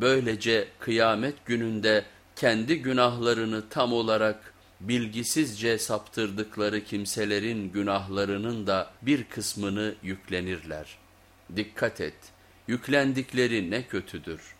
Böylece kıyamet gününde kendi günahlarını tam olarak bilgisizce saptırdıkları kimselerin günahlarının da bir kısmını yüklenirler. Dikkat et, yüklendikleri ne kötüdür.''